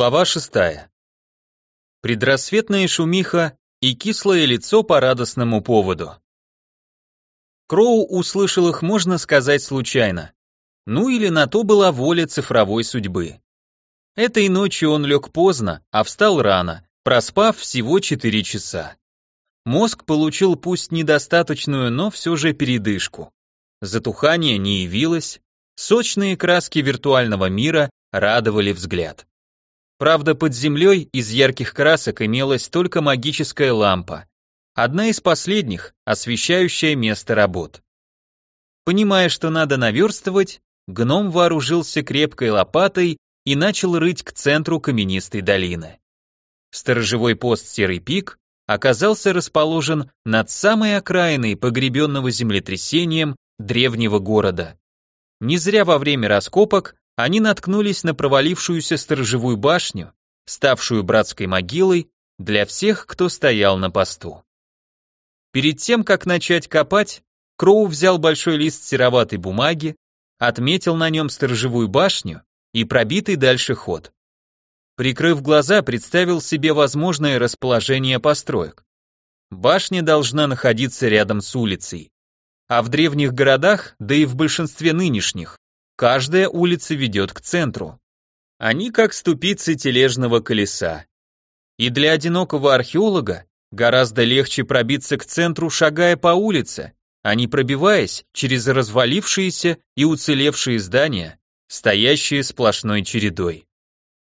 Глава шестая. Предрассветная шумиха и кислое лицо по радостному поводу. Кроу услышал их, можно сказать, случайно. Ну или на то была воля цифровой судьбы. Этой ночью он лег поздно, а встал рано, проспав всего 4 часа. Мозг получил пусть недостаточную, но все же передышку. Затухание не явилось, сочные краски виртуального мира радовали взгляд. Правда, под землей из ярких красок имелась только магическая лампа, одна из последних, освещающая место работ. Понимая, что надо наверстывать, гном вооружился крепкой лопатой и начал рыть к центру каменистой долины. Сторожевой пост Серый Пик оказался расположен над самой окраиной погребенного землетрясением древнего города. Не зря во время раскопок они наткнулись на провалившуюся сторожевую башню, ставшую братской могилой для всех, кто стоял на посту. Перед тем, как начать копать, Кроу взял большой лист сероватой бумаги, отметил на нем сторожевую башню и пробитый дальше ход. Прикрыв глаза, представил себе возможное расположение построек. Башня должна находиться рядом с улицей. А в древних городах, да и в большинстве нынешних, каждая улица ведет к центру. Они как ступицы тележного колеса. И для одинокого археолога гораздо легче пробиться к центру, шагая по улице, а не пробиваясь через развалившиеся и уцелевшие здания, стоящие сплошной чередой.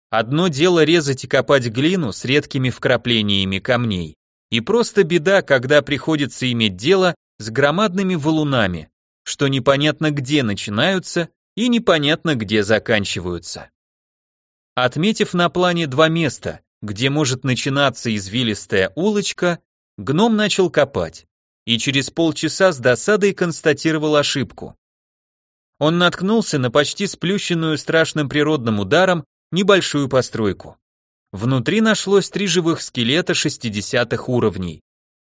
Одно дело резать и копать глину с редкими вкраплениями камней, и просто беда, когда приходится иметь дело с громадными валунами, что непонятно где начинаются и непонятно где заканчиваются. Отметив на плане два места, где может начинаться извилистая улочка, гном начал копать и через полчаса с досадой констатировал ошибку. Он наткнулся на почти сплющенную страшным природным ударом небольшую постройку. Внутри нашлось три живых скелета 60-х уровней.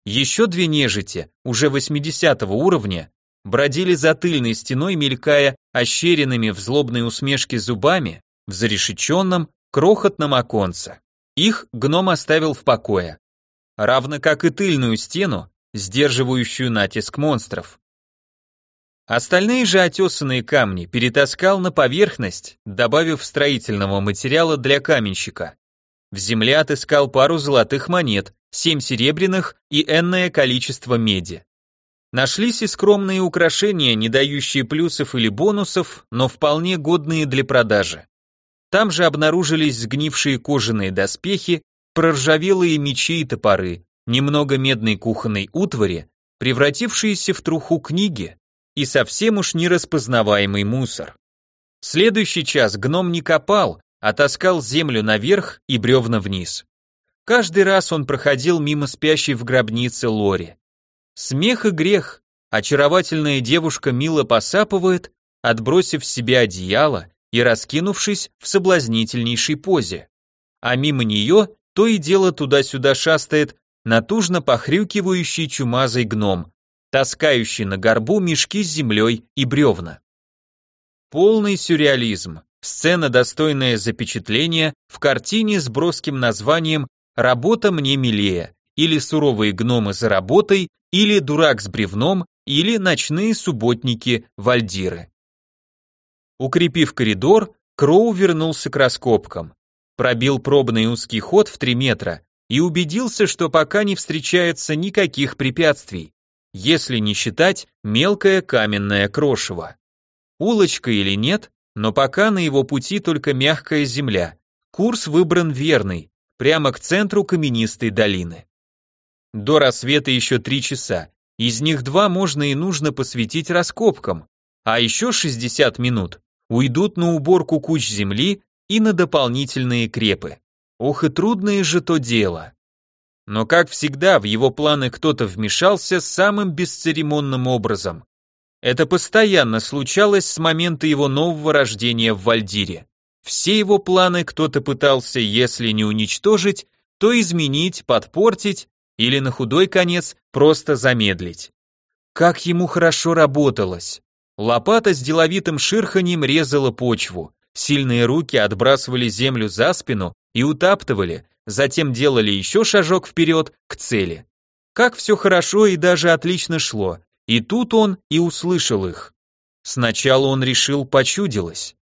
Еще две нежити, уже 80-го уровня, бродили за тыльной стеной, мелькая ощеренными в злобной усмешке зубами в зарешеченном, крохотном оконце. Их гном оставил в покое, равно как и тыльную стену, сдерживающую натиск монстров. Остальные же отесанные камни перетаскал на поверхность, добавив строительного материала для каменщика. В земле отыскал пару золотых монет, семь серебряных и энное количество меди. Нашлись и скромные украшения, не дающие плюсов или бонусов, но вполне годные для продажи. Там же обнаружились сгнившие кожаные доспехи, проржавелые мечи и топоры, немного медной кухонной утвари, превратившиеся в труху книги, и совсем уж нераспознаваемый мусор. Следующий час гном не копал, а таскал землю наверх и бревна вниз. Каждый раз он проходил мимо спящей в гробнице Лори. Смех и грех, очаровательная девушка мило посапывает, отбросив с себя одеяло и раскинувшись в соблазнительнейшей позе. А мимо нее то и дело туда-сюда шастает натужно похрюкивающий чумазый гном, таскающий на горбу мешки с землей и бревна. Полный сюрреализм, сцена, достойная запечатления в картине с броским названием «Работа мне милее» или «Суровые гномы за работой» или «Дурак с бревном» или «Ночные субботники-вальдиры». Укрепив коридор, Кроу вернулся к раскопкам, пробил пробный узкий ход в 3 метра и убедился, что пока не встречается никаких препятствий если не считать мелкое каменное крошево. Улочка или нет, но пока на его пути только мягкая земля. Курс выбран верный, прямо к центру каменистой долины. До рассвета еще три часа, из них два можно и нужно посвятить раскопкам, а еще 60 минут уйдут на уборку куч земли и на дополнительные крепы. Ох и трудное же то дело. Но, как всегда, в его планы кто-то вмешался самым бесцеремонным образом. Это постоянно случалось с момента его нового рождения в Вальдире. Все его планы кто-то пытался, если не уничтожить, то изменить, подпортить или на худой конец просто замедлить. Как ему хорошо работалось. Лопата с деловитым ширханьем резала почву, Сильные руки отбрасывали землю за спину и утаптывали, затем делали еще шажок вперед к цели. Как все хорошо и даже отлично шло, и тут он и услышал их. Сначала он решил, почудилось.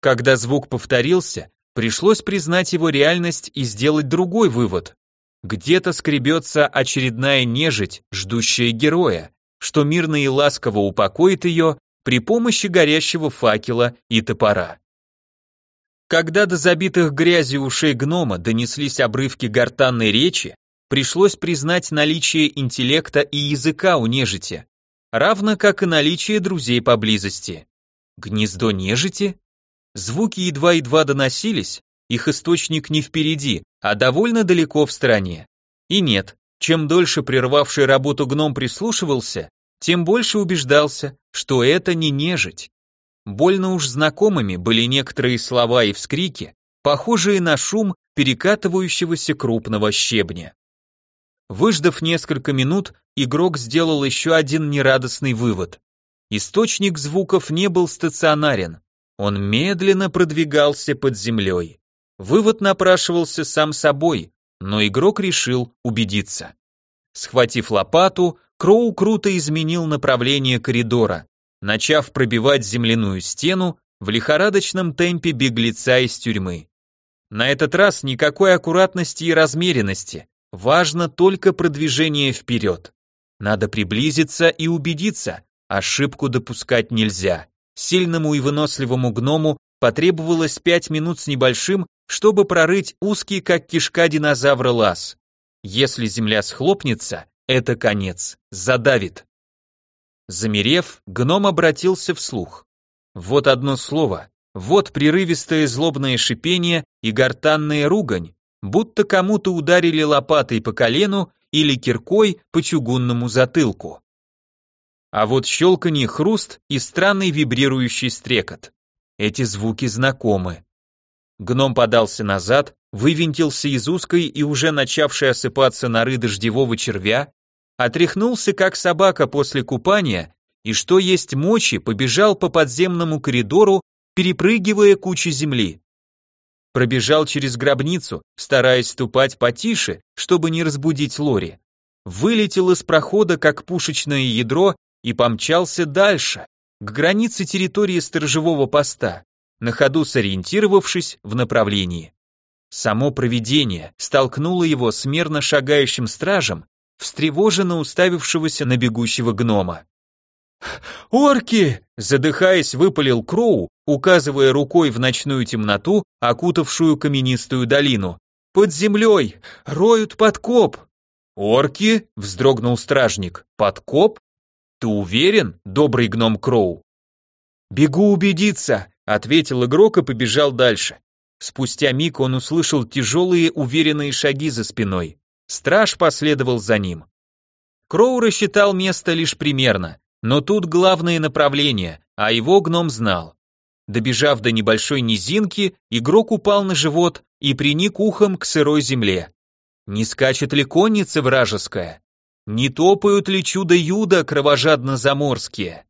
Когда звук повторился, пришлось признать его реальность и сделать другой вывод. Где-то скребется очередная нежить, ждущая героя, что мирно и ласково упокоит ее при помощи горящего факела и топора. Когда до забитых грязью ушей гнома донеслись обрывки гортанной речи, пришлось признать наличие интеллекта и языка у нежити, равно как и наличие друзей поблизости. Гнездо нежити? Звуки едва-едва доносились, их источник не впереди, а довольно далеко в стороне. И нет, чем дольше прервавший работу гном прислушивался, тем больше убеждался, что это не нежить. Больно уж знакомыми были некоторые слова и вскрики, похожие на шум перекатывающегося крупного щебня. Выждав несколько минут, игрок сделал еще один нерадостный вывод. Источник звуков не был стационарен, он медленно продвигался под землей. Вывод напрашивался сам собой, но игрок решил убедиться. Схватив лопату, Кроу круто изменил направление коридора, начав пробивать земляную стену в лихорадочном темпе беглеца из тюрьмы. На этот раз никакой аккуратности и размеренности, важно только продвижение вперед. Надо приблизиться и убедиться, ошибку допускать нельзя. Сильному и выносливому гному потребовалось пять минут с небольшим, чтобы прорыть узкий, как кишка динозавра, лаз. Если земля схлопнется, это конец, задавит. Замерев, гном обратился вслух. Вот одно слово, вот прерывистое злобное шипение и гортанная ругань, будто кому-то ударили лопатой по колену или киркой по чугунному затылку. А вот щелканье, хруст и странный вибрирующий стрекот. Эти звуки знакомы. Гном подался назад, вывинтился из узкой и уже начавшей осыпаться норы дождевого червя, отряхнулся как собака после купания и что есть мочи побежал по подземному коридору, перепрыгивая кучи земли. Пробежал через гробницу, стараясь ступать потише, чтобы не разбудить Лори. Вылетел из прохода, как пушечное ядро, и помчался дальше, к границе территории сторожевого поста на ходу сориентировавшись в направлении. Само провидение столкнуло его с мерно шагающим стражем, встревоженно уставившегося на бегущего гнома. «Орки!» – задыхаясь, выпалил Кроу, указывая рукой в ночную темноту, окутавшую каменистую долину. «Под землей! Роют подкоп!» «Орки?» – вздрогнул стражник. «Подкоп? Ты уверен, добрый гном Кроу?» «Бегу убедиться!» ответил игрок и побежал дальше. Спустя миг он услышал тяжелые уверенные шаги за спиной. Страж последовал за ним. Кроу рассчитал место лишь примерно, но тут главное направление, а его гном знал. Добежав до небольшой низинки, игрок упал на живот и приник ухом к сырой земле. Не скачет ли конница вражеская? Не топают ли чудо-юдо кровожадно-заморские?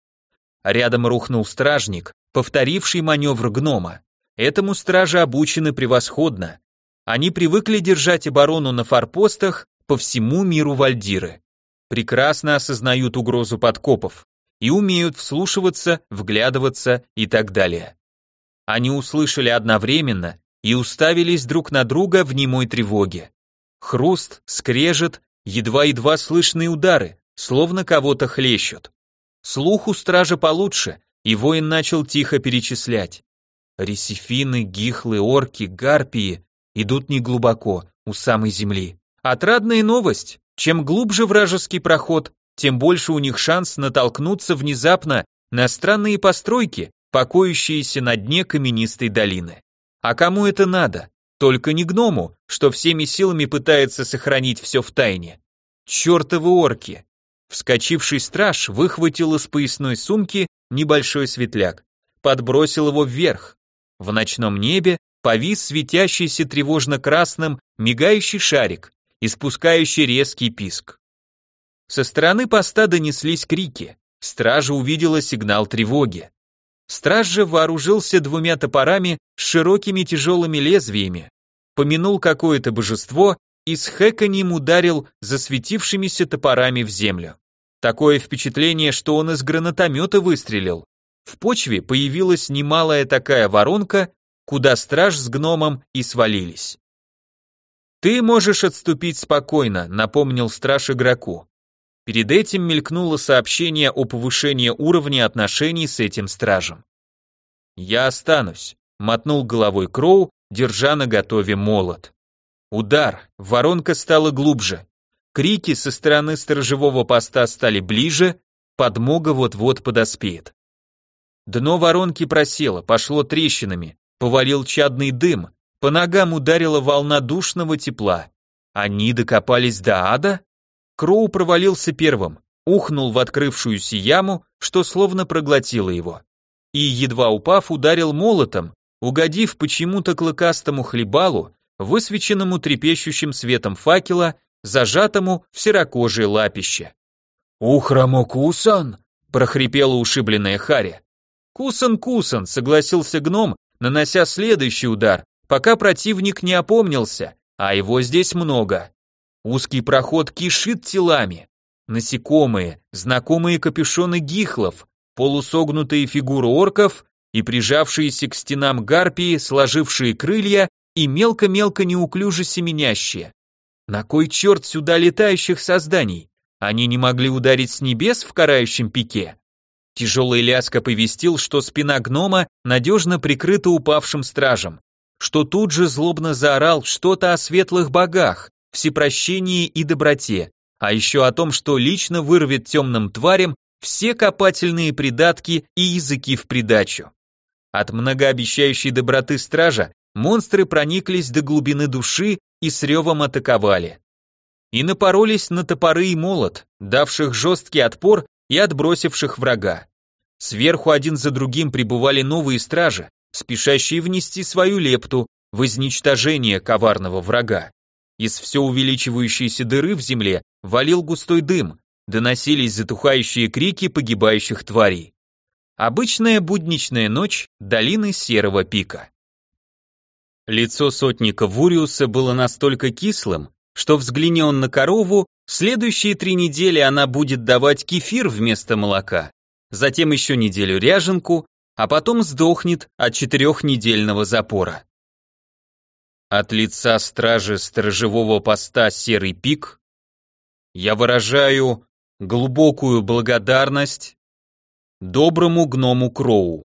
Рядом рухнул стражник, повторивший маневр гнома. Этому стражи обучены превосходно. Они привыкли держать оборону на форпостах по всему миру Вальдиры. Прекрасно осознают угрозу подкопов и умеют вслушиваться, вглядываться и так далее. Они услышали одновременно и уставились друг на друга в немой тревоге. Хруст, скрежет, едва-едва слышные удары, словно кого-то хлещут. Слух у стража получше, и воин начал тихо перечислять. Ресифины, гихлы, орки, гарпии идут неглубоко, у самой земли. Отрадная новость. Чем глубже вражеский проход, тем больше у них шанс натолкнуться внезапно на странные постройки, покоящиеся на дне каменистой долины. А кому это надо? Только не гному, что всеми силами пытается сохранить все в тайне. Чертовы орки! Вскочивший страж выхватил из поясной сумки небольшой светляк, подбросил его вверх. В ночном небе повис светящийся тревожно-красным мигающий шарик, испускающий резкий писк. Со стороны поста донеслись крики, стража увидела сигнал тревоги. Страж же вооружился двумя топорами с широкими тяжелыми лезвиями, помянул какое-то божество и с хэканьем ударил засветившимися топорами в землю. Такое впечатление, что он из гранатомета выстрелил. В почве появилась немалая такая воронка, куда страж с гномом и свалились. «Ты можешь отступить спокойно», — напомнил страж игроку. Перед этим мелькнуло сообщение о повышении уровня отношений с этим стражем. «Я останусь», — мотнул головой Кроу, держа на готове молот. Удар, воронка стала глубже. Крики со стороны сторожевого поста стали ближе, подмога вот-вот подоспеет. Дно воронки просело, пошло трещинами, повалил чадный дым, по ногам ударила волна душного тепла. Они докопались до ада? Кроу провалился первым, ухнул в открывшуюся яму, что словно проглотило его. И, едва упав, ударил молотом, угодив почему-то клыкастому хлебалу, высвеченному трепещущим светом факела, зажатому в серокожее лапище. «Ухрамо Кусан!» — прохрипела ушибленная Харя. «Кусан, Кусан!» — согласился гном, нанося следующий удар, пока противник не опомнился, а его здесь много. Узкий проход кишит телами. Насекомые, знакомые капюшоны гихлов, полусогнутые фигуры орков и прижавшиеся к стенам гарпии, сложившие крылья и мелко-мелко неуклюже семенящие. На кой черт сюда летающих созданий? Они не могли ударить с небес в карающем пике? Тяжелый ляск оповестил, что спина гнома надежно прикрыта упавшим стражем что тут же злобно заорал что-то о светлых богах, всепрощении и доброте, а еще о том, что лично вырвет темным тварям все копательные придатки и языки в придачу. От многообещающей доброты стража монстры прониклись до глубины души и с ревом атаковали. И напоролись на топоры и молот, давших жесткий отпор и отбросивших врага. Сверху один за другим прибывали новые стражи, спешащие внести свою лепту в изничтожение коварного врага. Из все увеличивающейся дыры в земле валил густой дым, доносились затухающие крики погибающих тварей. Обычная будничная ночь долины Серого пика. Лицо сотника Вуриуса было настолько кислым, что взгляни он на корову, следующие три недели она будет давать кефир вместо молока, затем еще неделю ряженку, а потом сдохнет от четырехнедельного запора. От лица стражи сторожевого поста «Серый пик» я выражаю глубокую благодарность доброму гному Кроу.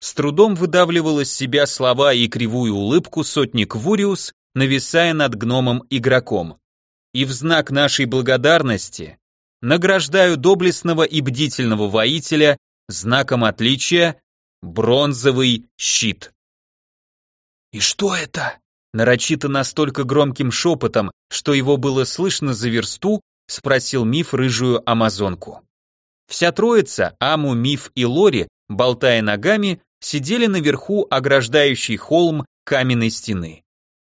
С трудом выдавливал из себя слова и кривую улыбку сотник Вуриус, нависая над гномом-игроком. И в знак нашей благодарности награждаю доблестного и бдительного воителя знаком отличия Бронзовый щит. «И что это?» Нарочито настолько громким шепотом, что его было слышно за версту, спросил Миф рыжую амазонку. Вся троица, Аму, Миф и Лори, болтая ногами, сидели наверху ограждающей холм каменной стены.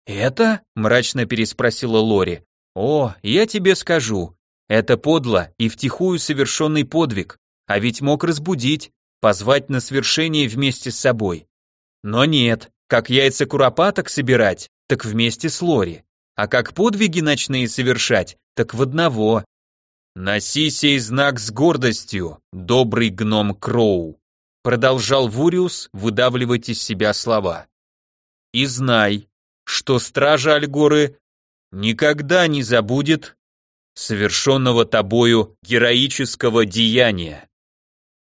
«Это?» — мрачно переспросила Лори. «О, я тебе скажу. Это подло и втихую совершенный подвиг, а ведь мог разбудить, позвать на свершение вместе с собой. Но нет, как яйца куропаток собирать, так вместе с Лори, а как подвиги ночные совершать, так в одного. Носи сей знак с гордостью, добрый гном Кроу, продолжал Вуриус выдавливать из себя слова. И знай, что стража Альгоры никогда не забудет совершенного тобою героического деяния.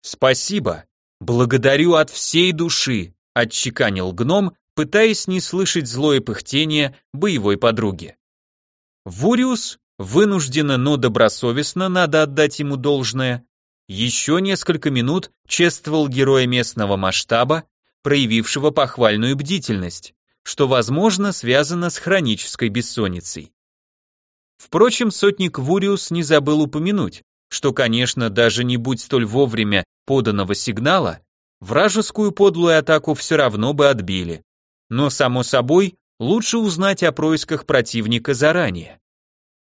«Спасибо, благодарю от всей души», — отчеканил гном, пытаясь не слышать злое пыхтение боевой подруги. Вуриус, вынужденно, но добросовестно, надо отдать ему должное, еще несколько минут чествовал героя местного масштаба, проявившего похвальную бдительность, что, возможно, связано с хронической бессонницей. Впрочем, сотник Вуриус не забыл упомянуть, что, конечно, даже не будь столь вовремя поданного сигнала, вражескую подлую атаку все равно бы отбили. Но, само собой, лучше узнать о происках противника заранее.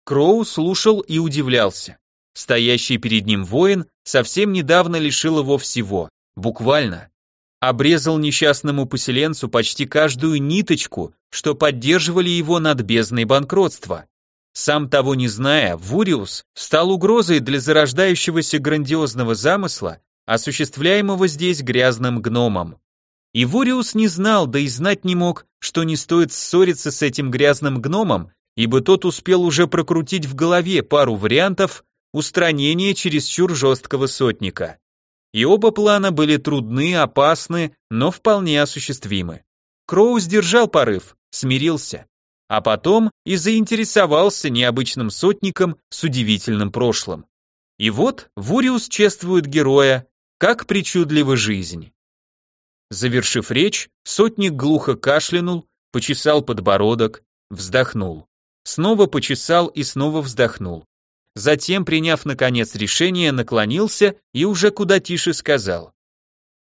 Кроу слушал и удивлялся. Стоящий перед ним воин совсем недавно лишил его всего, буквально. обрезал несчастному поселенцу почти каждую ниточку, что поддерживали его над бездной банкротства. Сам того не зная, Вуриус стал угрозой для зарождающегося грандиозного замысла, осуществляемого здесь грязным гномом. И Вуриус не знал, да и знать не мог, что не стоит ссориться с этим грязным гномом, ибо тот успел уже прокрутить в голове пару вариантов устранения чересчур жесткого сотника. И оба плана были трудны, опасны, но вполне осуществимы. Кроу сдержал порыв, смирился а потом и заинтересовался необычным сотником с удивительным прошлым. И вот Вуриус чествует героя, как причудлива жизнь. Завершив речь, сотник глухо кашлянул, почесал подбородок, вздохнул. Снова почесал и снова вздохнул. Затем, приняв наконец решение, наклонился и уже куда тише сказал.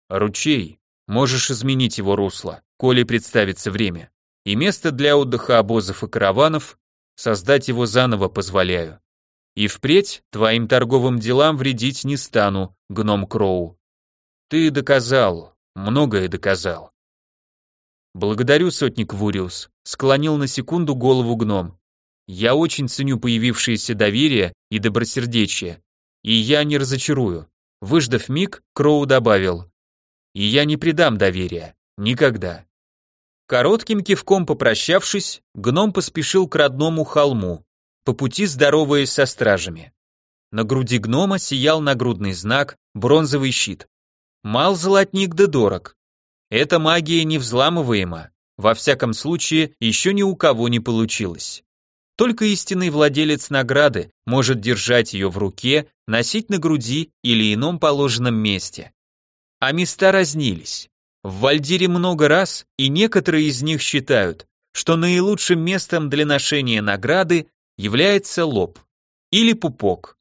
«Ручей, можешь изменить его русло, коли представится время и место для отдыха обозов и караванов, создать его заново позволяю. И впредь твоим торговым делам вредить не стану, гном Кроу. Ты доказал, многое доказал. Благодарю, сотник Вуриус, склонил на секунду голову гном. Я очень ценю появившееся доверие и добросердечие, и я не разочарую. Выждав миг, Кроу добавил. И я не предам доверия. Никогда. Коротким кивком попрощавшись, гном поспешил к родному холму, по пути здороваясь со стражами. На груди гнома сиял нагрудный знак, бронзовый щит. Мал золотник да дорог. Эта магия невзламываема, во всяком случае, еще ни у кого не получилось. Только истинный владелец награды может держать ее в руке, носить на груди или ином положенном месте. А места разнились. В Вальдире много раз, и некоторые из них считают, что наилучшим местом для ношения награды является лоб или пупок.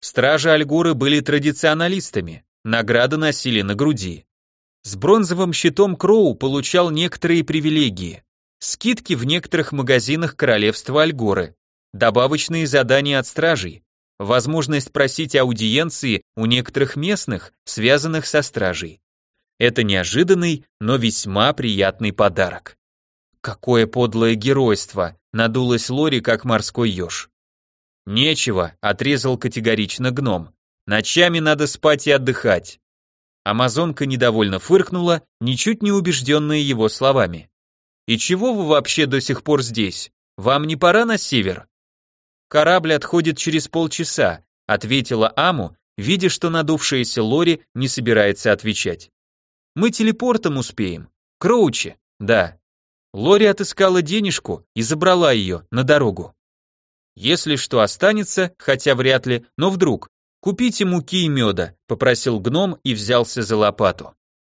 Стражи Альгуры были традиционалистами, награды носили на груди. С бронзовым щитом Кроу получал некоторые привилегии, скидки в некоторых магазинах королевства Альгоры, добавочные задания от стражей, возможность просить аудиенции у некоторых местных, связанных со стражей. Это неожиданный, но весьма приятный подарок. Какое подлое геройство, надулась Лори, как морской еж. Нечего, отрезал категорично гном. Ночами надо спать и отдыхать. Амазонка недовольно фыркнула, ничуть не убежденная его словами. «И чего вы вообще до сих пор здесь? Вам не пора на север?» «Корабль отходит через полчаса», ответила Аму, видя, что надувшаяся Лори не собирается отвечать. Мы телепортом успеем. Кроучи, да. Лори отыскала денежку и забрала ее на дорогу. Если что останется, хотя вряд ли, но вдруг, купите муки и меда, попросил гном и взялся за лопату.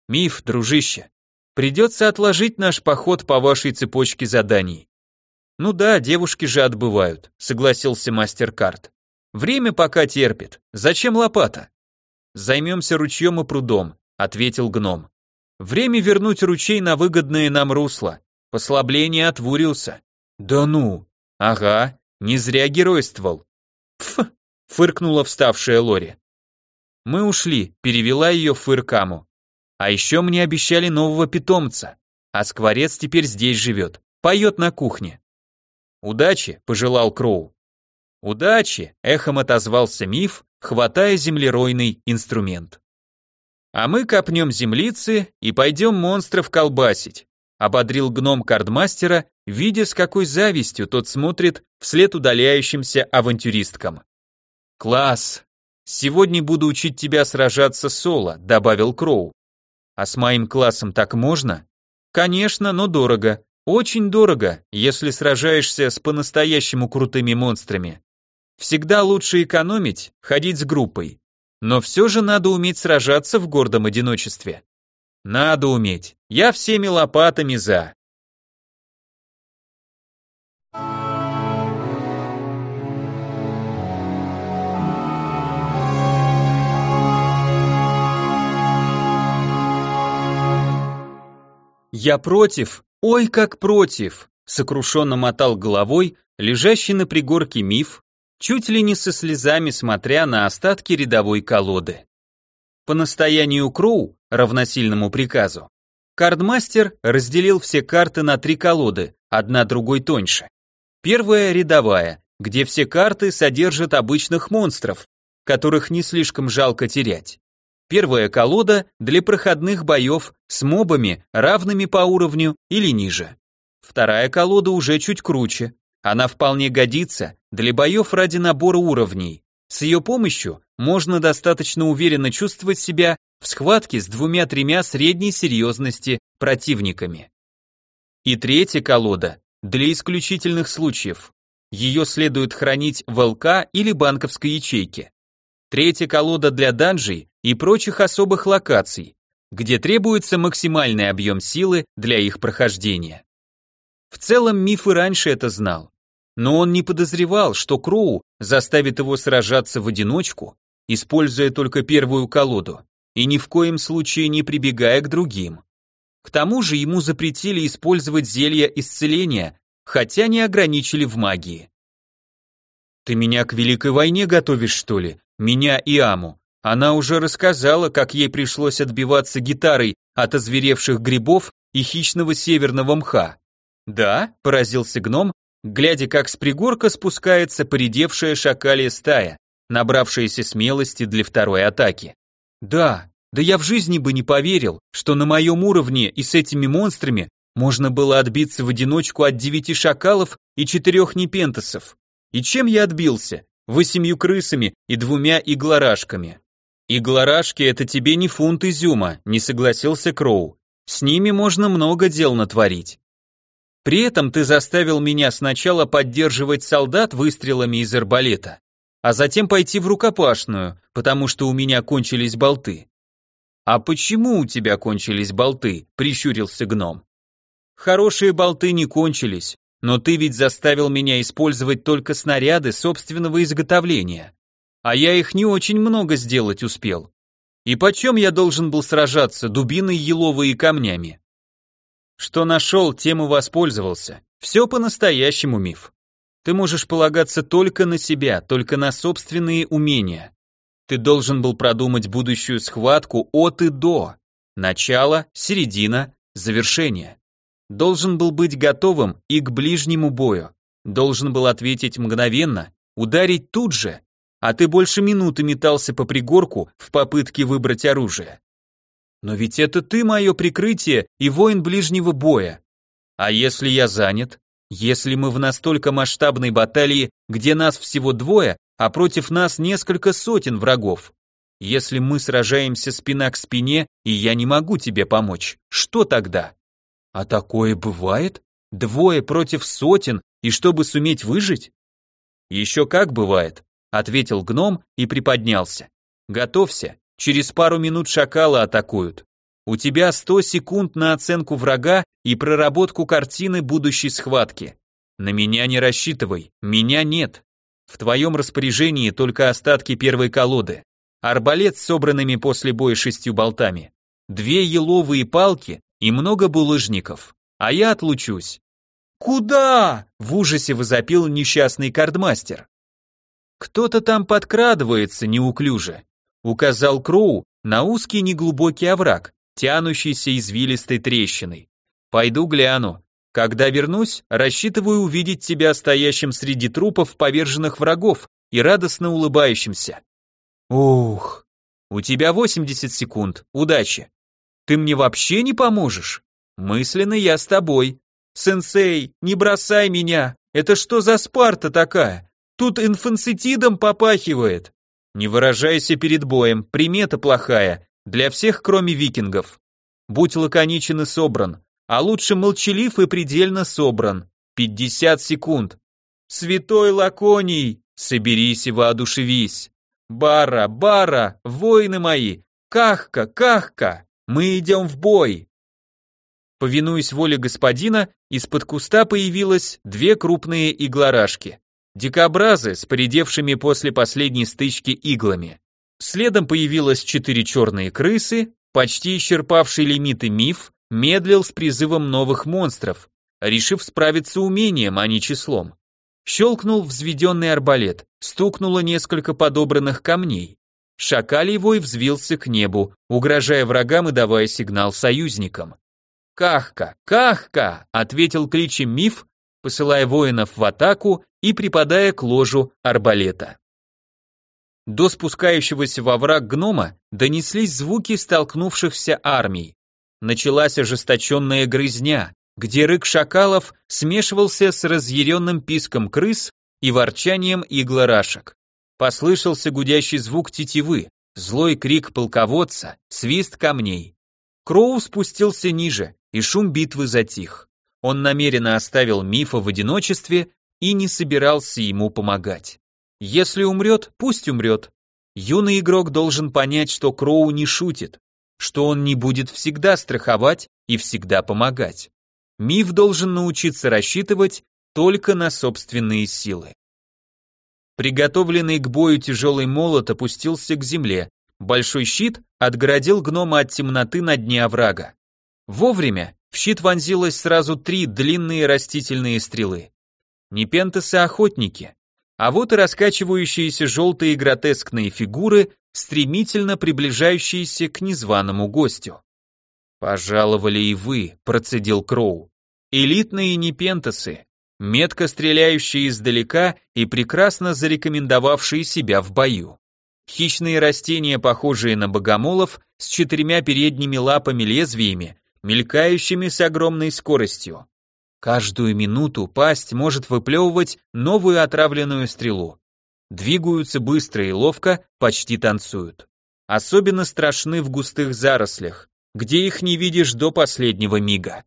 Миф, дружище, придется отложить наш поход по вашей цепочке заданий. Ну да, девушки же отбывают, согласился мастер карт. Время пока терпит. Зачем лопата? Займемся ручьем и прудом ответил гном. Время вернуть ручей на выгодное нам русло. Послабление от Вуриуса. Да ну. Ага, не зря геройствовал. Пф, фыркнула вставшая Лори. Мы ушли, перевела ее фыркаму. А еще мне обещали нового питомца. А скворец теперь здесь живет, поет на кухне. Удачи, пожелал Кроу. Удачи, эхом отозвался миф, хватая землеройный инструмент. А мы копнем землицы и пойдем монстров колбасить, ободрил гном кардмастера, видя с какой завистью тот смотрит вслед удаляющимся авантюристкам. Класс! Сегодня буду учить тебя сражаться соло, добавил Кроу. А с моим классом так можно? Конечно, но дорого. Очень дорого, если сражаешься с по-настоящему крутыми монстрами. Всегда лучше экономить, ходить с группой. Но все же надо уметь сражаться в гордом одиночестве. Надо уметь. Я всеми лопатами за. Я против, ой, как против, сокрушенно мотал головой лежащий на пригорке миф, чуть ли не со слезами смотря на остатки рядовой колоды. По настоянию Кроу, равносильному приказу, кардмастер разделил все карты на три колоды, одна другой тоньше. Первая рядовая, где все карты содержат обычных монстров, которых не слишком жалко терять. Первая колода для проходных боев с мобами, равными по уровню или ниже. Вторая колода уже чуть круче. Она вполне годится для боев ради набора уровней. С ее помощью можно достаточно уверенно чувствовать себя в схватке с двумя-тремя средней серьезности противниками. И третья колода для исключительных случаев. Ее следует хранить в ЛК или банковской ячейке. Третья колода для данжей и прочих особых локаций, где требуется максимальный объем силы для их прохождения. В целом Миф и раньше это знал, но он не подозревал, что Кроу заставит его сражаться в одиночку, используя только первую колоду, и ни в коем случае не прибегая к другим. К тому же ему запретили использовать зелья исцеления, хотя не ограничили в магии. «Ты меня к Великой войне готовишь, что ли? Меня и Аму. Она уже рассказала, как ей пришлось отбиваться гитарой от озверевших грибов и хищного северного мха. «Да?» – поразился гном, глядя, как с пригорка спускается поредевшая шакалия стая, набравшаяся смелости для второй атаки. «Да, да я в жизни бы не поверил, что на моем уровне и с этими монстрами можно было отбиться в одиночку от девяти шакалов и четырех непентасов. И чем я отбился? Восемью крысами и двумя иглорашками. Иглорашки это тебе не фунт изюма, не согласился Кроу. С ними можно много дел натворить. При этом ты заставил меня сначала поддерживать солдат выстрелами из арбалета, а затем пойти в рукопашную, потому что у меня кончились болты. А почему у тебя кончились болты? прищурился гном. Хорошие болты не кончились, но ты ведь заставил меня использовать только снаряды собственного изготовления. А я их не очень много сделать успел. И почем я должен был сражаться дубиной еловой и камнями? Что нашел, тем и воспользовался. Все по-настоящему миф. Ты можешь полагаться только на себя, только на собственные умения. Ты должен был продумать будущую схватку от и до. Начало, середина, завершение. Должен был быть готовым и к ближнему бою. Должен был ответить мгновенно, ударить тут же. А ты больше минуты метался по пригорку в попытке выбрать оружие. Но ведь это ты мое прикрытие и воин ближнего боя. А если я занят? Если мы в настолько масштабной баталии, где нас всего двое, а против нас несколько сотен врагов? Если мы сражаемся спина к спине, и я не могу тебе помочь, что тогда? А такое бывает? Двое против сотен, и чтобы суметь выжить? Еще как бывает, ответил гном и приподнялся. Готовься, Через пару минут шакалы атакуют. У тебя 100 секунд на оценку врага и проработку картины будущей схватки. На меня не рассчитывай, меня нет. В твоем распоряжении только остатки первой колоды. Арбалет с собранными после боя шестью болтами. Две еловые палки и много булыжников. А я отлучусь. «Куда?» — в ужасе возопил несчастный кардмастер. Кто-то там подкрадывается неуклюже указал Кроу на узкий неглубокий овраг, тянущийся извилистой трещиной. Пойду гляну. Когда вернусь, рассчитываю увидеть тебя стоящим среди трупов поверженных врагов и радостно улыбающимся. Ух, у тебя 80 секунд, удачи. Ты мне вообще не поможешь? Мысленно я с тобой. Сенсей, не бросай меня, это что за Спарта такая? Тут инфанцитидом попахивает. Не выражайся перед боем, примета плохая, для всех, кроме викингов. Будь лаконичен и собран, а лучше молчалив и предельно собран. 50 секунд. Святой Лаконий, соберись и воодушевись. Бара, бара, воины мои, кахка, кахка, мы идем в бой. Повинуясь воле господина, из-под куста появилось две крупные иглорашки. Дикобразы с поредевшими после последней стычки иглами. Следом появилось четыре черные крысы, почти исчерпавший лимиты миф, медлил с призывом новых монстров, решив справиться умением, а не числом. Щелкнул взведенный арбалет, стукнуло несколько подобранных камней. шакалий вой взвился к небу, угрожая врагам и давая сигнал союзникам. «Кахка! Кахка!» — ответил кличем миф, посылая воинов в атаку и припадая к ложу арбалета. До спускающегося во враг гнома донеслись звуки столкнувшихся армий. Началась ожесточенная грызня, где рык шакалов смешивался с разъяренным писком крыс и ворчанием иглорашек. Послышался гудящий звук тетивы, злой крик полководца, свист камней. Кроу спустился ниже, и шум битвы затих. Он намеренно оставил мифа в одиночестве и не собирался ему помогать. Если умрет, пусть умрет. Юный игрок должен понять, что Кроу не шутит, что он не будет всегда страховать и всегда помогать. Миф должен научиться рассчитывать только на собственные силы. Приготовленный к бою тяжелый молот опустился к земле, большой щит отгородил гнома от темноты на дне оврага. Вовремя в щит вонзилось сразу три длинные растительные стрелы. Непентесы-охотники, а вот и раскачивающиеся желтые гротескные фигуры, стремительно приближающиеся к незваному гостю. «Пожаловали и вы», — процедил Кроу. «Элитные непентасы, метко стреляющие издалека и прекрасно зарекомендовавшие себя в бою. Хищные растения, похожие на богомолов, с четырьмя передними лапами-лезвиями, мелькающими с огромной скоростью. Каждую минуту пасть может выплевывать новую отравленную стрелу. Двигаются быстро и ловко, почти танцуют. Особенно страшны в густых зарослях, где их не видишь до последнего мига.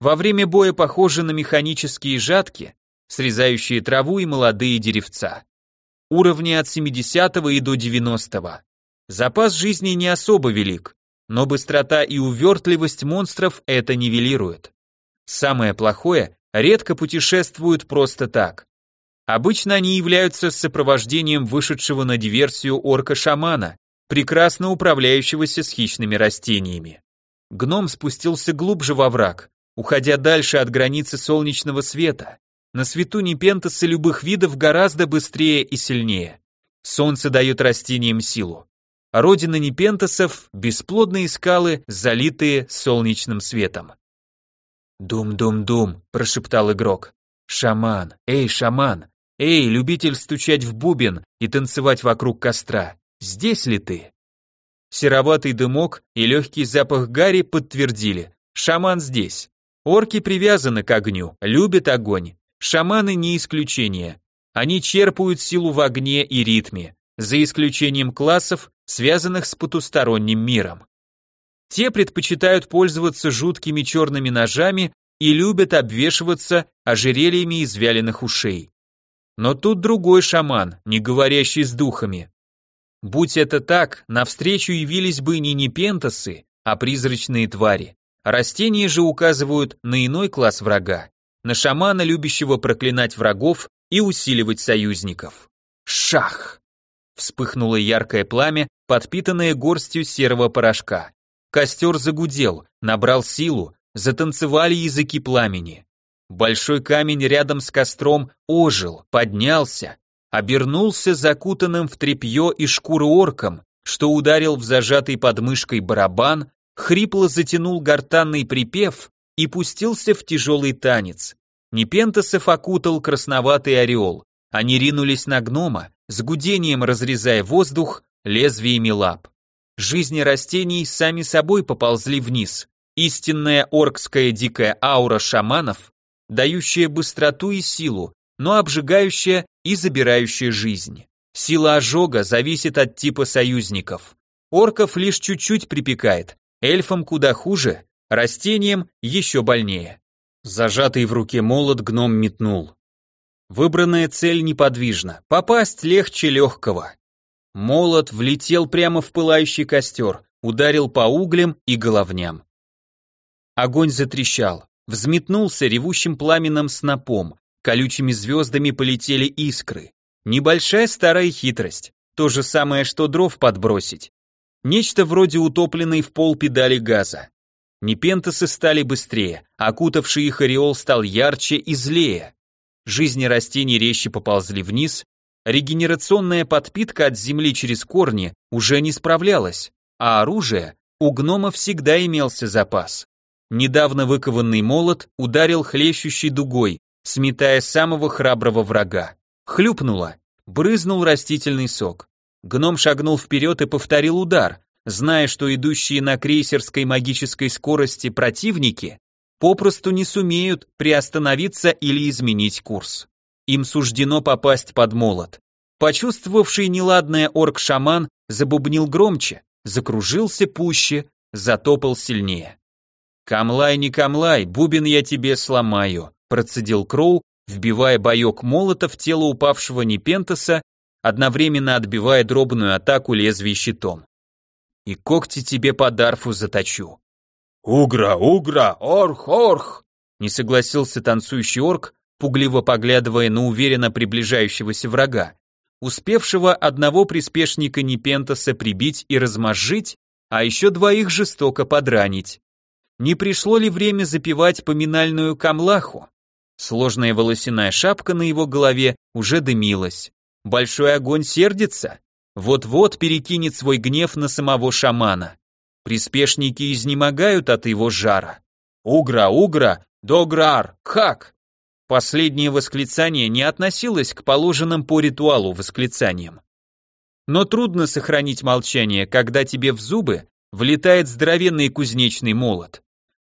Во время боя похожи на механические жатки, срезающие траву и молодые деревца. Уровни от 70 и до 90. Запас жизни не особо велик, но быстрота и увертливость монстров это нивелирует. Самое плохое, редко путешествуют просто так. Обычно они являются сопровождением вышедшего на диверсию орка-шамана, прекрасно управляющегося с хищными растениями. Гном спустился глубже во враг, уходя дальше от границы солнечного света. На свету непентасы любых видов гораздо быстрее и сильнее. Солнце дает растениям силу. Родина непентасов – бесплодные скалы, залитые солнечным светом. «Дум-дум-дум», – прошептал игрок. «Шаман! Эй, шаман! Эй, любитель стучать в бубен и танцевать вокруг костра! Здесь ли ты?» Сероватый дымок и легкий запах гари подтвердили. Шаман здесь. Орки привязаны к огню, любят огонь. Шаманы не исключение. Они черпают силу в огне и ритме за исключением классов, связанных с потусторонним миром. Те предпочитают пользоваться жуткими черными ножами и любят обвешиваться ожерельями из вяленых ушей. Но тут другой шаман, не говорящий с духами. Будь это так, навстречу явились бы не непентасы, а призрачные твари. Растения же указывают на иной класс врага, на шамана, любящего проклинать врагов и усиливать союзников. Шах! Вспыхнуло яркое пламя, подпитанное горстью серого порошка. Костер загудел, набрал силу, затанцевали языки пламени. Большой камень рядом с костром ожил, поднялся, обернулся закутанным в тряпье и шкуру орком, что ударил в зажатый подмышкой барабан, хрипло затянул гортанный припев и пустился в тяжелый танец. Непентасов окутал красноватый ореол. Они ринулись на гнома, с гудением разрезая воздух лезвиями лап. Жизни растений сами собой поползли вниз. Истинная оркская дикая аура шаманов, дающая быстроту и силу, но обжигающая и забирающая жизнь. Сила ожога зависит от типа союзников. Орков лишь чуть-чуть припекает, эльфам куда хуже, растениям еще больнее. Зажатый в руке молот гном метнул. Выбранная цель неподвижна, попасть легче легкого. Молот влетел прямо в пылающий костер, ударил по углям и головням. Огонь затрещал, взметнулся ревущим пламенным снопом, колючими звездами полетели искры. Небольшая старая хитрость, то же самое, что дров подбросить. Нечто вроде утопленной в пол педали газа. Непентасы стали быстрее, окутавший их ореол стал ярче и злее. Жизни растений резче поползли вниз, Регенерационная подпитка от земли через корни уже не справлялась, а оружие у гнома всегда имелся запас. Недавно выкованный молот ударил хлещущей дугой, сметая самого храброго врага. Хлюпнуло, брызнул растительный сок. Гном шагнул вперед и повторил удар, зная, что идущие на крейсерской магической скорости противники попросту не сумеют приостановиться или изменить курс. Им суждено попасть под молот. Почувствовавший неладное орк-шаман забубнил громче, закружился пуще, затопал сильнее. «Камлай, не камлай, бубен я тебе сломаю», процедил Кроу, вбивая боек молота в тело упавшего Непентаса, одновременно отбивая дробную атаку лезвий щитом. «И когти тебе по дарфу заточу». «Угра, угра, орх, орх!» не согласился танцующий орк, пугливо поглядывая на уверенно приближающегося врага, успевшего одного приспешника Непентаса прибить и размозжить, а еще двоих жестоко подранить. Не пришло ли время запивать поминальную камлаху? Сложная волосяная шапка на его голове уже дымилась. Большой огонь сердится, вот-вот перекинет свой гнев на самого шамана. Приспешники изнемогают от его жара. Угра, угра, дограр, хак! Последнее восклицание не относилось к положенным по ритуалу восклицаниям. Но трудно сохранить молчание, когда тебе в зубы влетает здоровенный кузнечный молот.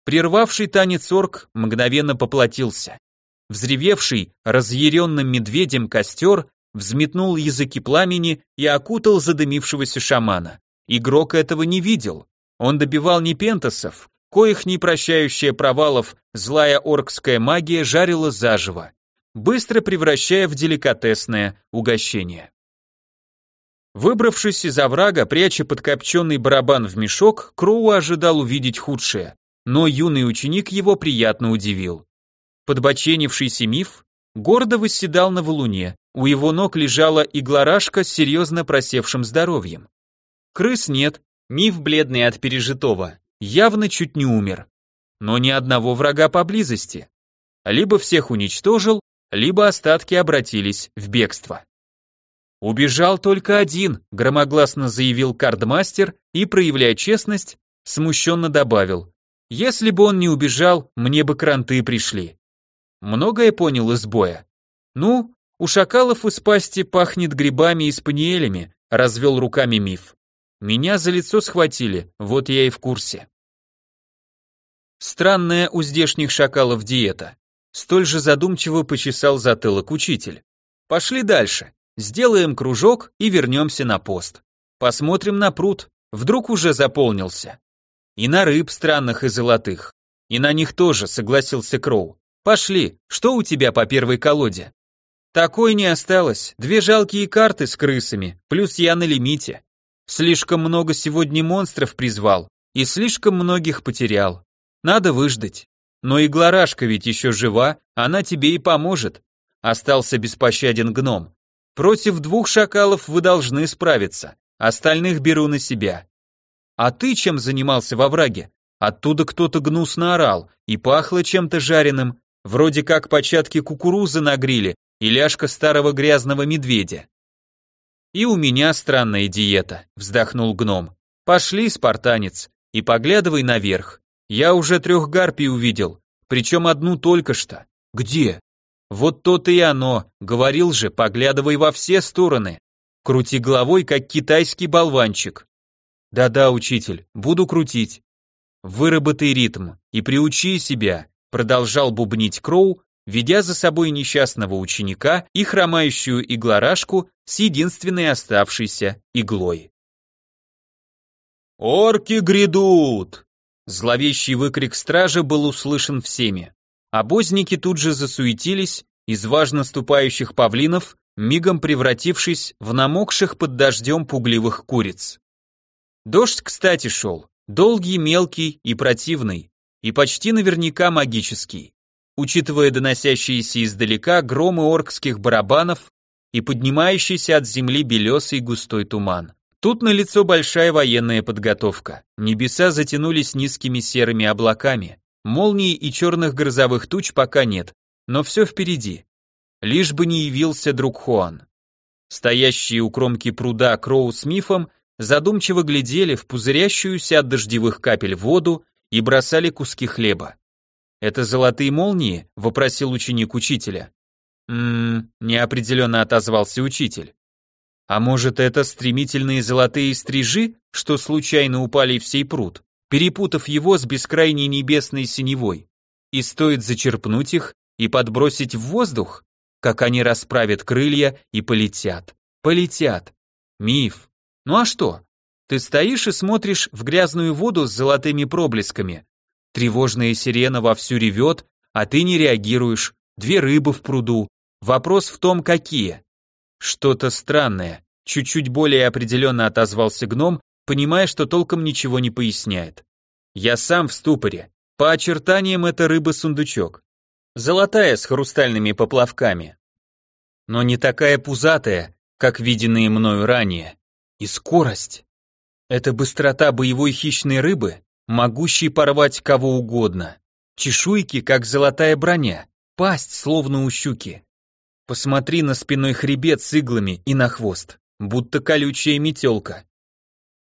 Прервавший танец орк мгновенно поплатился. Взревевший, разъяренным медведем костер взметнул языки пламени и окутал задымившегося шамана. Игрок этого не видел. Он добивал не пентасов, коих не прощающая провалов злая оркская магия жарила заживо, быстро превращая в деликатесное угощение. Выбравшись из оврага, пряча подкопченный барабан в мешок, Кроу ожидал увидеть худшее, но юный ученик его приятно удивил. Подбоченившийся миф гордо восседал на валуне, у его ног лежала иглорашка с серьезно просевшим здоровьем. Крыс нет, миф бледный от пережитого, явно чуть не умер. Но ни одного врага поблизости. Либо всех уничтожил, либо остатки обратились в бегство. «Убежал только один», — громогласно заявил кардмастер и, проявляя честность, смущенно добавил. «Если бы он не убежал, мне бы кранты пришли». Многое понял из боя. «Ну, у шакалов из пасти пахнет грибами и спаниелями», — развел руками миф. «Меня за лицо схватили, вот я и в курсе». Странная у здешних шакалов диета. Столь же задумчиво почесал затылок учитель. Пошли дальше. Сделаем кружок и вернемся на пост. Посмотрим на пруд, вдруг уже заполнился. И на рыб странных и золотых. И на них тоже, согласился Кроу. Пошли, что у тебя по первой колоде? Такой не осталось, две жалкие карты с крысами, плюс я на лимите. Слишком много сегодня монстров призвал, и слишком многих потерял. Надо выждать. Но и Глорашка ведь еще жива, она тебе и поможет. Остался беспощаден гном. Против двух шакалов вы должны справиться, остальных беру на себя. А ты чем занимался во враге? Оттуда кто-то гнусно орал, и пахло чем-то жареным, вроде как початки кукурузы на гриле и ляжка старого грязного медведя. И у меня странная диета, вздохнул гном. Пошли, спартанец, и поглядывай наверх. Я уже трех гарпий увидел, причем одну только что. Где? Вот то-то и оно, говорил же, поглядывай во все стороны. Крути головой, как китайский болванчик. Да-да, учитель, буду крутить. Выработай ритм и приучи себя, продолжал бубнить Кроу, ведя за собой несчастного ученика и хромающую иглорашку с единственной оставшейся иглой. «Орки грядут!» Зловещий выкрик стража был услышан всеми. Обозники тут же засуетились, из важно ступающих павлинов, мигом превратившись в намокших под дождем пугливых куриц. Дождь, кстати, шел, долгий, мелкий и противный, и почти наверняка магический. Учитывая доносящиеся издалека громы оркских барабанов и поднимающийся от земли белесый густой туман. Тут налицо большая военная подготовка. Небеса затянулись низкими серыми облаками. Молний и черных грозовых туч пока нет, но все впереди. Лишь бы не явился друг Хуан. Стоящие у кромки пруда Кроу с Мифом задумчиво глядели в пузырящуюся от дождевых капель воду и бросали куски хлеба. «Это золотые молнии?» — вопросил ученик учителя. «Ммм», — неопределенно отозвался учитель. «А может, это стремительные золотые стрижи, что случайно упали в сей пруд, перепутав его с бескрайней небесной синевой? И стоит зачерпнуть их и подбросить в воздух, как они расправят крылья и полетят. Полетят. Миф. Ну а что? Ты стоишь и смотришь в грязную воду с золотыми проблесками. Тревожная сирена вовсю ревет, а ты не реагируешь. Две рыбы в пруду. Вопрос в том, какие. Что-то странное. Чуть-чуть более определенно отозвался гном, понимая, что толком ничего не поясняет. Я сам в ступоре. По очертаниям это рыба-сундучок. Золотая с хрустальными поплавками. Но не такая пузатая, как виденные мною ранее. И скорость. Это быстрота боевой хищной рыбы, могущей порвать кого угодно. Чешуйки, как золотая броня, пасть, словно у щуки. Посмотри на спиной хребет с иглами и на хвост, будто колючая метелка.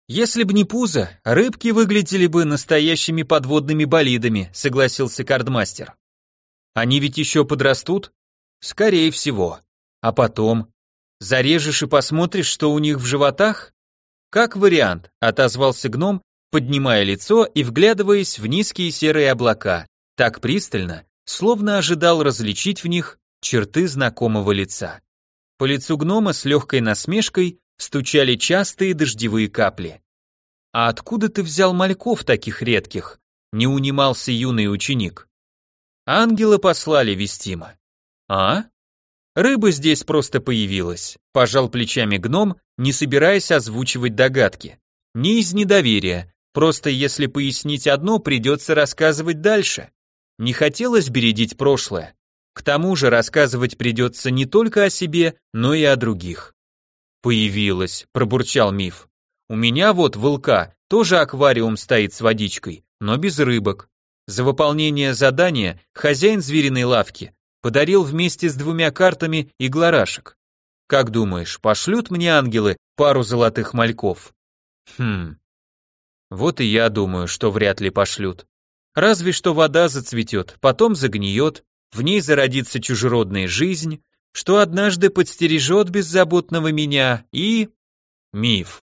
Если б не пузо, рыбки выглядели бы настоящими подводными болидами, согласился кардмастер. Они ведь еще подрастут? Скорее всего. А потом? Зарежешь и посмотришь, что у них в животах? Как вариант, отозвался гном, поднимая лицо и вглядываясь в низкие серые облака, так пристально, словно ожидал различить в них черты знакомого лица. По лицу гнома с легкой насмешкой стучали частые дождевые капли. «А откуда ты взял мальков таких редких?» — не унимался юный ученик. «Ангелы послали Вестима». «А?» Рыба здесь просто появилась, пожал плечами гном, не собираясь озвучивать догадки. Не из недоверия, просто если пояснить одно, придется рассказывать дальше. Не хотелось бередить прошлое. К тому же рассказывать придется не только о себе, но и о других. Появилась, пробурчал миф. У меня вот волка, тоже аквариум стоит с водичкой, но без рыбок. За выполнение задания хозяин звериной лавки Подарил вместе с двумя картами и гларашек. Как думаешь, пошлют мне ангелы пару золотых мальков? Хм. Вот и я думаю, что вряд ли пошлют. Разве что вода зацветет, потом загниет, в ней зародится чужеродная жизнь, что однажды подстережет беззаботного меня и... Миф.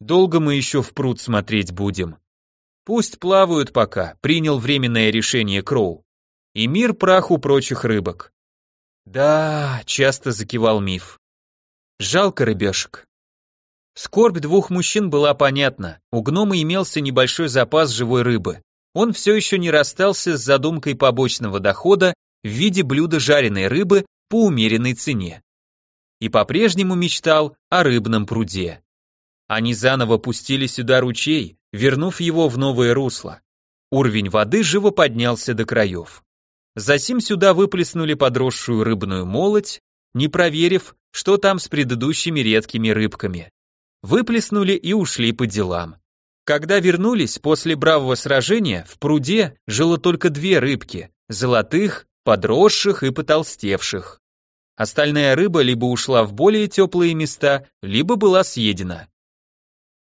Долго мы еще в пруд смотреть будем. Пусть плавают пока, принял временное решение Кроу и мир праху прочих рыбок. Да, часто закивал миф. Жалко рыбешек. Скорбь двух мужчин была понятна. У гнома имелся небольшой запас живой рыбы. Он все еще не расстался с задумкой побочного дохода в виде блюда жареной рыбы по умеренной цене. И по-прежнему мечтал о рыбном пруде. Они заново пустили сюда ручей, вернув его в новое русло. Уровень воды живо поднялся до краев. Засим сюда выплеснули подросшую рыбную молоть, не проверив, что там с предыдущими редкими рыбками. Выплеснули и ушли по делам. Когда вернулись после бравого сражения, в пруде жило только две рыбки, золотых, подросших и потолстевших. Остальная рыба либо ушла в более теплые места, либо была съедена.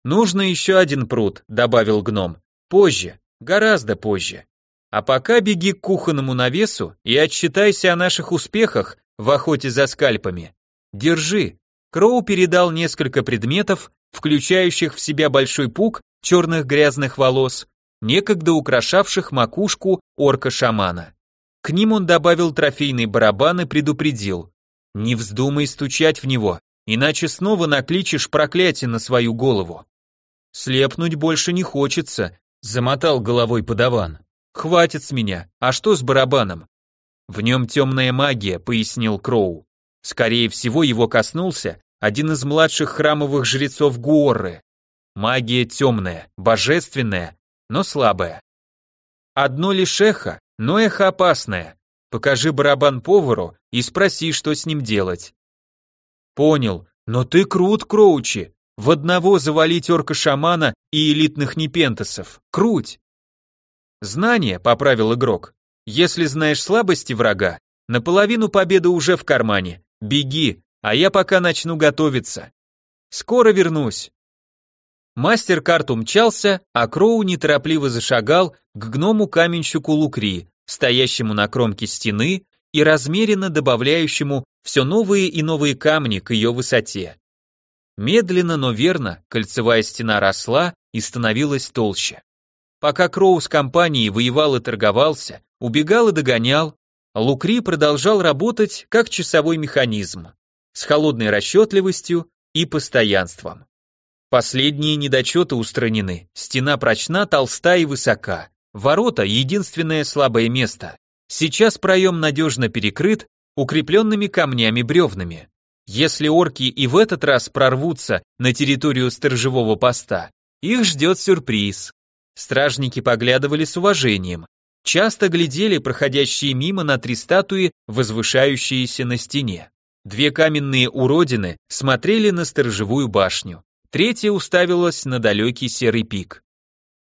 «Нужно еще один пруд», — добавил гном. «Позже, гораздо позже». А пока беги к кухонному навесу и отчитайся о наших успехах в охоте за скальпами. Держи. Кроу передал несколько предметов, включающих в себя большой пук черных грязных волос, некогда украшавших макушку орка-шамана. К ним он добавил трофейный барабан и предупредил. Не вздумай стучать в него, иначе снова накличешь проклятие на свою голову. Слепнуть больше не хочется, замотал головой подаван. Хватит с меня, а что с барабаном? В нем темная магия, пояснил Кроу. Скорее всего, его коснулся один из младших храмовых жрецов Гуорры. Магия темная, божественная, но слабая. Одно лишь эхо, но эхо опасное. Покажи барабан повару и спроси, что с ним делать. Понял, но ты крут, Кроучи. В одного завалить орка-шамана и элитных непентасов. Круть. Знание, поправил игрок. Если знаешь слабости врага, наполовину победы уже в кармане. Беги, а я пока начну готовиться. Скоро вернусь. Мастер-карт умчался, а Кроу неторопливо зашагал к гному-каменщику Лукри, стоящему на кромке стены и размеренно добавляющему все новые и новые камни к ее высоте. Медленно, но верно, кольцевая стена росла и становилась толще. Пока Кроу с компанией воевал и торговался, убегал и догонял, Лукри продолжал работать как часовой механизм, с холодной расчетливостью и постоянством. Последние недочеты устранены, стена прочна, толста и высока, ворота — единственное слабое место. Сейчас проем надежно перекрыт укрепленными камнями-бревнами. Если орки и в этот раз прорвутся на территорию сторожевого поста, их ждет сюрприз. Стражники поглядывали с уважением, часто глядели проходящие мимо на три статуи, возвышающиеся на стене. Две каменные уродины смотрели на сторожевую башню, третья уставилась на далекий серый пик.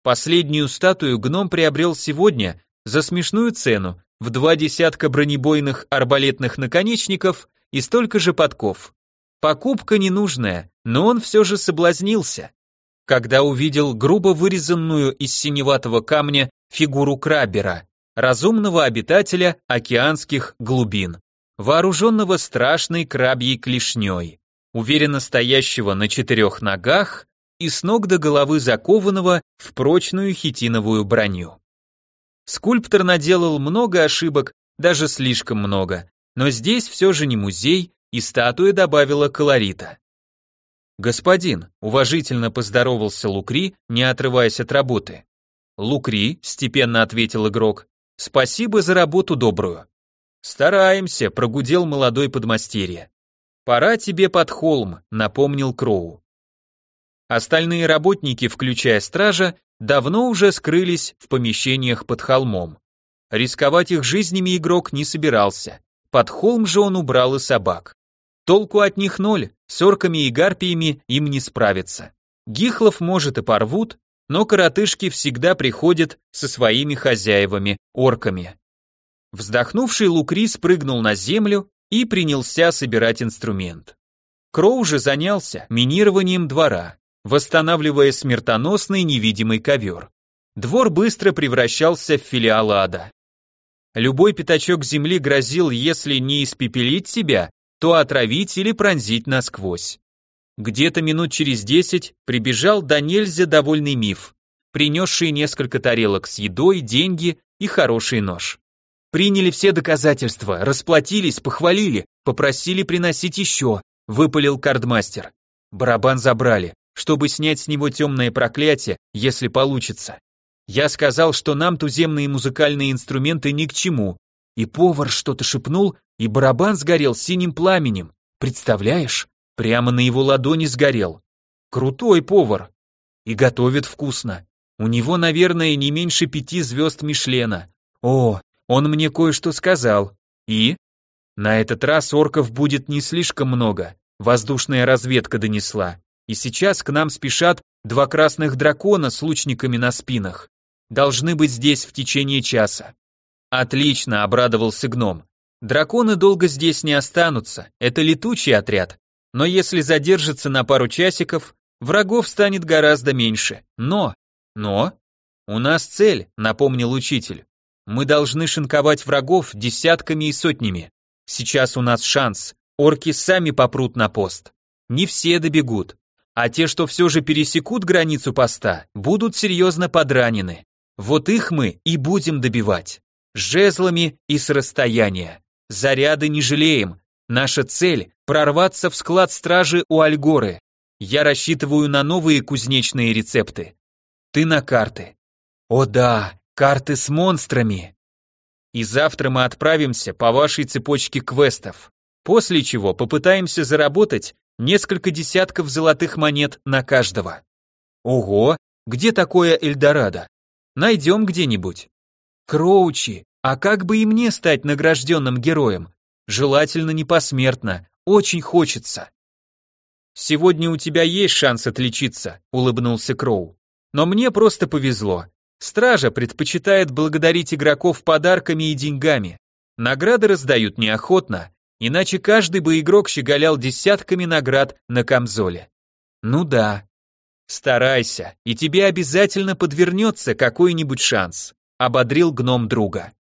Последнюю статую гном приобрел сегодня за смешную цену, в два десятка бронебойных арбалетных наконечников и столько же подков. Покупка ненужная, но он все же соблазнился когда увидел грубо вырезанную из синеватого камня фигуру крабера, разумного обитателя океанских глубин, вооруженного страшной крабьей клешней, уверенно стоящего на четырех ногах и с ног до головы закованного в прочную хитиновую броню. Скульптор наделал много ошибок, даже слишком много, но здесь все же не музей, и статуя добавила колорита. «Господин», — уважительно поздоровался Лукри, не отрываясь от работы. «Лукри», — степенно ответил игрок, — «спасибо за работу добрую». «Стараемся», — прогудел молодой подмастерье. «Пора тебе под холм», — напомнил Кроу. Остальные работники, включая стража, давно уже скрылись в помещениях под холмом. Рисковать их жизнями игрок не собирался. Под холм же он убрал и собак. Толку от них ноль, с орками и гарпиями им не справиться. Гихлов, может, и порвут, но коротышки всегда приходят со своими хозяевами, орками. Вздохнувший Лукри спрыгнул на землю и принялся собирать инструмент. Кроу же занялся минированием двора, восстанавливая смертоносный невидимый ковер. Двор быстро превращался в филиал ада. Любой пятачок земли грозил, если не испепелить себя, то отравить или пронзить насквозь. Где-то минут через десять прибежал до нельзя довольный миф, принесший несколько тарелок с едой, деньги и хороший нож. Приняли все доказательства, расплатились, похвалили, попросили приносить еще, выпалил кардмастер. Барабан забрали, чтобы снять с него темное проклятие, если получится. Я сказал, что нам туземные музыкальные инструменты ни к чему, и повар что-то шепнул, и барабан сгорел синим пламенем. Представляешь? Прямо на его ладони сгорел. Крутой повар. И готовит вкусно. У него, наверное, не меньше пяти звезд Мишлена. О, он мне кое-что сказал. И? На этот раз орков будет не слишком много. Воздушная разведка донесла. И сейчас к нам спешат два красных дракона с лучниками на спинах. Должны быть здесь в течение часа. Отлично, обрадовался гном. Драконы долго здесь не останутся, это летучий отряд. Но если задержится на пару часиков, врагов станет гораздо меньше. Но, но, у нас цель, напомнил учитель. Мы должны шинковать врагов десятками и сотнями. Сейчас у нас шанс, орки сами попрут на пост. Не все добегут, а те, что все же пересекут границу поста, будут серьезно подранены. Вот их мы и будем добивать жезлами и с расстояния. Заряды не жалеем. Наша цель – прорваться в склад стражи у Альгоры. Я рассчитываю на новые кузнечные рецепты. Ты на карты. О да, карты с монстрами. И завтра мы отправимся по вашей цепочке квестов, после чего попытаемся заработать несколько десятков золотых монет на каждого. Ого, где такое Эльдорадо? Найдем где-нибудь. Кроучи, а как бы и мне стать награжденным героем? Желательно не посмертно, очень хочется. Сегодня у тебя есть шанс отличиться, улыбнулся Кроу. Но мне просто повезло. Стража предпочитает благодарить игроков подарками и деньгами. Награды раздают неохотно, Иначе каждый бы игрок щеголял десятками наград на камзоле. Ну да. Старайся, и тебе обязательно подвернется какой-нибудь шанс, ободрил гном друга.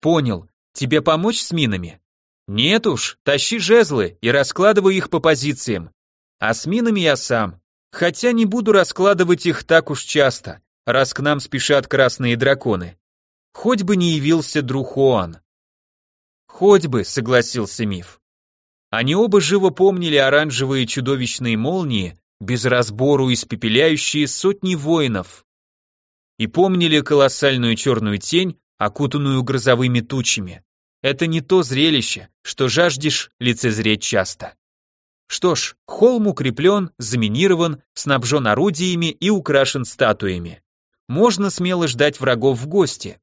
Понял. Тебе помочь с минами? Нет уж, тащи жезлы и раскладывай их по позициям. А с минами я сам. Хотя не буду раскладывать их так уж часто, раз к нам спешат красные драконы. Хоть бы не явился Друхуан. Хоть бы, согласился Миф. Они оба живо помнили оранжевые чудовищные молнии, без разбору испепеляющие сотни воинов. И помнили колоссальную черную тень, окутанную грозовыми тучами. Это не то зрелище, что жаждешь лицезреть часто. Что ж, холм укреплен, заминирован, снабжен орудиями и украшен статуями. Можно смело ждать врагов в гости.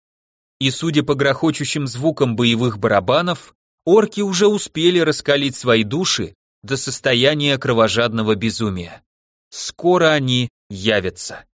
И судя по грохочущим звукам боевых барабанов, орки уже успели раскалить свои души до состояния кровожадного безумия. Скоро они явятся.